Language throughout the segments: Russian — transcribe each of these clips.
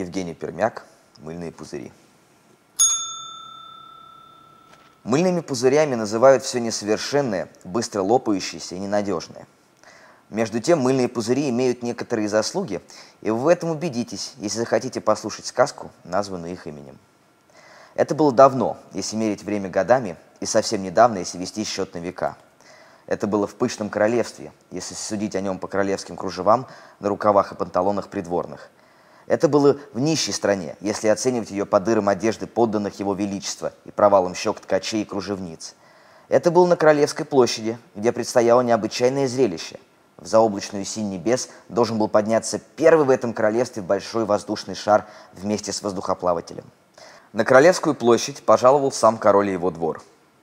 Евгений Пермяк «Мыльные пузыри». Мыльными пузырями называют все несовершенное, быстро лопающееся и ненадежное. Между тем, мыльные пузыри имеют некоторые заслуги, и вы в этом убедитесь, если захотите послушать сказку, названную их именем. Это было давно, если мерить время годами, и совсем недавно, если вести счет на века. Это было в пышном королевстве, если судить о нем по королевским кружевам на рукавах и панталонах придворных – это было в нищей стране, если оценивать ее по дырам одежды подданных его величества и провалам щек ткачей и кружевниц. Это было на Королевской площади, где предстояло необычайное зрелище. В заоблачную синь небес должен был подняться первый в этом королевстве большой воздушный шар вместе с воздухоплавателем. На Королевскую площадь пожаловал сам король и его двор.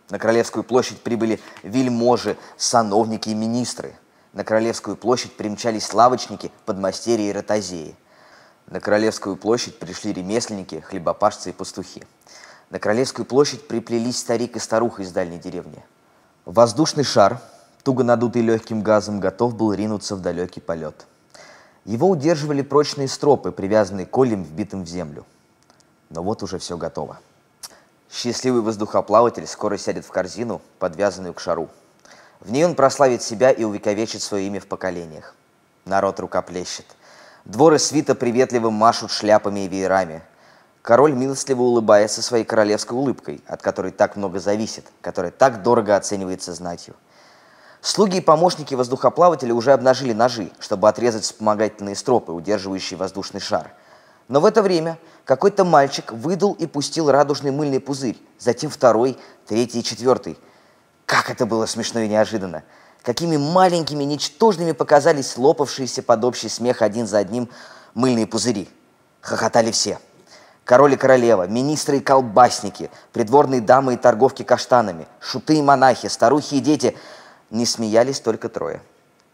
На Королевскую площадь прибыли вельможи, сановники и министры. На Королевскую площадь примчались лавочники, подмастерья и ротозеи – на Королевскую площадь пришли ремесленники, хлебопашцы и пастухи. На Королевскую площадь приплелись старик и старуха из дальней деревни. Воздушный шар, туго надутый легким газом, готов был ринуться в далекий полет. Его удерживали прочные стропы, привязанные колем, вбитым в землю. Но вот уже все готово. Счастливый воздухоплаватель скоро сядет в корзину, подвязанную к шару. В ней он прославит себя и увековечит свое имя в поколениях. Народ рукоплещет. Дворы свита приветливо машут шляпами и веерами. Король милостливо улыбается своей королевской улыбкой, от которой так много зависит, которая так дорого оценивается знатью. Слуги и помощники воздухоплавателя уже обнажили ножи, чтобы отрезать вспомогательные стропы, удерживающие воздушный шар. Но в это время какой-то мальчик выдул и пустил радужный мыльный пузырь, затем второй, третий и четвертый. Как это было смешно и неожиданно! Какими маленькими, ничтожными показались лопавшиеся под общий смех один за одним мыльные пузыри. Хохотали все. Король и королева, министры и колбасники, придворные дамы и торговки каштанами, шуты и монахи, старухи и дети. Не смеялись только трое.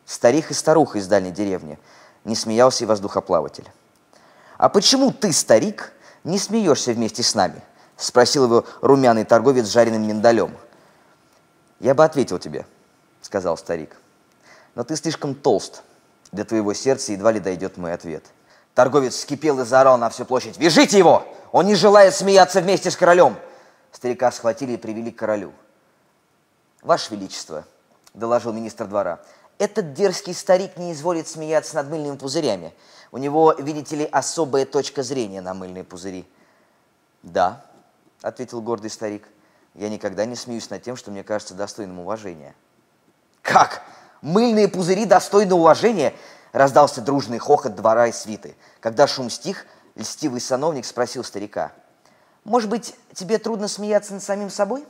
Старик и старуха из дальней деревни. Не смеялся и воздухоплаватель. «А почему ты, старик, не смеешься вместе с нами?» Спросил его румяный торговец с жареным миндалем. «Я бы ответил тебе», — сказал старик. «Но ты слишком толст. Для твоего сердца едва ли дойдет мой ответ». Торговец вскипел и заорал на всю площадь. «Вяжите его! Он не желает смеяться вместе с королем!» Старика схватили и привели к королю. «Ваше Величество», — доложил министр двора, — «этот дерзкий старик не изволит смеяться над мыльными пузырями. У него, видите ли, особая точка зрения на мыльные пузыри». «Да», — ответил гордый старик, — «я никогда не смеюсь над тем, что мне кажется достойным уважения». Как? Мыльные пузыри достойны уважения? Раздался дружный хохот двора и свиты. Когда шум стих, льстивый сановник спросил старика. Может быть, тебе трудно смеяться над самим собой?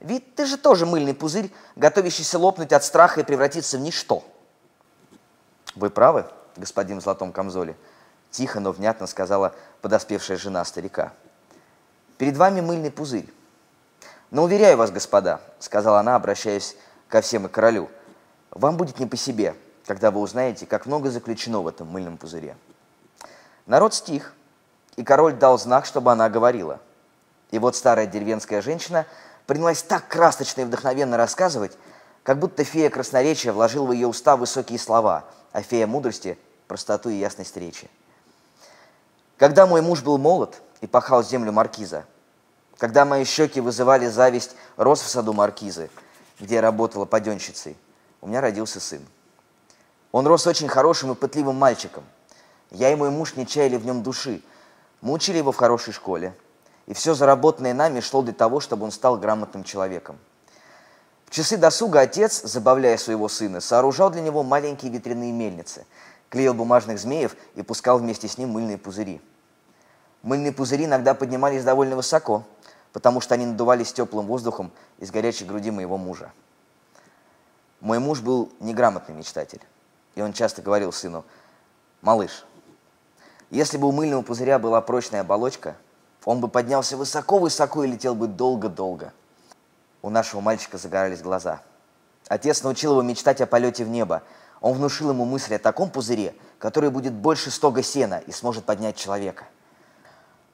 Ведь ты же тоже мыльный пузырь, готовящийся лопнуть от страха и превратиться в ничто. Вы правы, господин в золотом камзоле. Тихо, но внятно сказала подоспевшая жена старика. Перед вами мыльный пузырь. Но уверяю вас, господа, сказала она, обращаясь ко всем и королю, вам будет не по себе, когда вы узнаете, как много заключено в этом мыльном пузыре. Народ стих, и король дал знак, чтобы она говорила. И вот старая деревенская женщина принялась так красочно и вдохновенно рассказывать, как будто фея красноречия вложила в ее уста высокие слова, а фея мудрости – простоту и ясность речи. Когда мой муж был молод и пахал землю маркиза, когда мои щеки вызывали зависть роз в саду маркизы – где я работала паденщицей, у меня родился сын. Он рос очень хорошим и пытливым мальчиком. Я и мой муж не чаяли в нем души. Мы учили его в хорошей школе. И все заработанное нами шло для того, чтобы он стал грамотным человеком. В часы досуга отец, забавляя своего сына, сооружал для него маленькие ветряные мельницы, клеил бумажных змеев и пускал вместе с ним мыльные пузыри. Мыльные пузыри иногда поднимались довольно высоко – потому что они надувались теплым воздухом из горячей груди моего мужа. Мой муж был неграмотный мечтатель, и он часто говорил сыну, «Малыш, если бы у мыльного пузыря была прочная оболочка, он бы поднялся высоко-высоко и летел бы долго-долго». У нашего мальчика загорались глаза. Отец научил его мечтать о полете в небо. Он внушил ему мысль о таком пузыре, который будет больше стога сена и сможет поднять человека.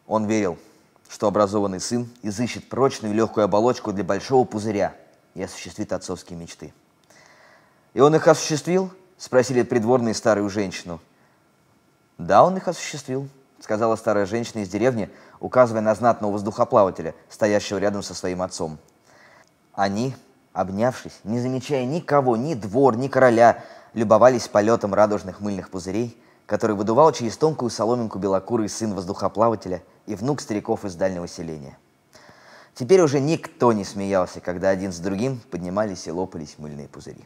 Он верил – что образованный сын изыщет прочную и легкую оболочку для большого пузыря и осуществит отцовские мечты. И он их осуществил? Спросили придворные старую женщину. Да, он их осуществил, сказала старая женщина из деревни, указывая на знатного воздухоплавателя, стоящего рядом со своим отцом. Они, обнявшись, не замечая никого, ни двор, ни короля, любовались полетом радужных мыльных пузырей, который выдувал через тонкую соломинку белокурый сын воздухоплавателя и внук стариков из дальнего селения. Теперь уже никто не смеялся, когда один с другим поднимались и лопались мыльные пузыри.